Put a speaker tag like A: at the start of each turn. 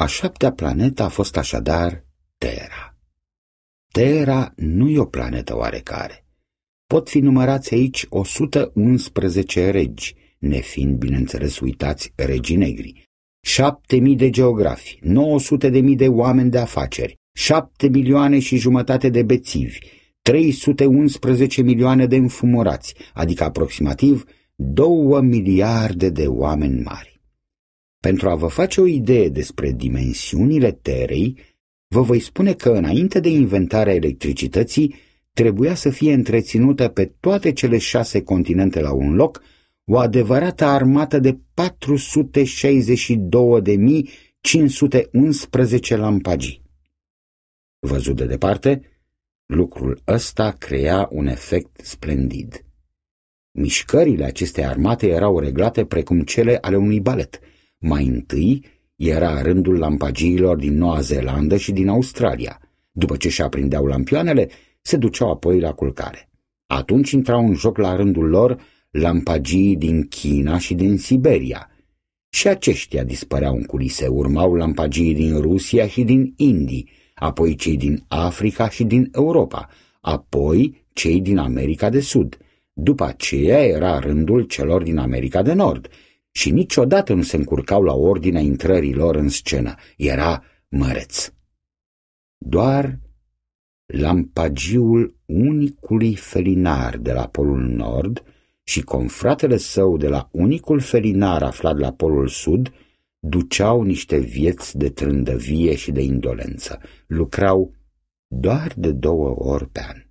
A: A șaptea planetă a fost așadar Terra. Terra nu e o planetă oarecare. Pot fi numărați aici 111 regi, nefiind, bineînțeles, uitați regii negri, șapte mii de geografi, 900 de mii de oameni de afaceri, șapte milioane și jumătate de bețivi, 311 milioane de înfumurați, adică aproximativ 2 miliarde de oameni mari. Pentru a vă face o idee despre dimensiunile Terei, vă voi spune că înainte de inventarea electricității, trebuia să fie întreținută pe toate cele șase continente la un loc o adevărată armată de 462.511 lampagii. Văzut de departe, lucrul ăsta crea un efect splendid. Mișcările acestei armate erau reglate precum cele ale unui balet. Mai întâi era rândul lampagiilor din Noua Zeelandă și din Australia. După ce și aprindeau lampioanele, se duceau apoi la culcare. Atunci intrau în joc la rândul lor lampagii din China și din Siberia. Și aceștia dispăreau în culise, urmau lampagii din Rusia și din Indii, apoi cei din Africa și din Europa, apoi cei din America de Sud. După aceea era rândul celor din America de Nord și niciodată nu se încurcau la ordinea intrării lor în scenă. Era măreț. Doar lampagiul unicului felinar de la Polul Nord și confratele său de la unicul felinar aflat la Polul Sud duceau niște vieți de trândăvie și de indolență. Lucrau doar de două ori pe an.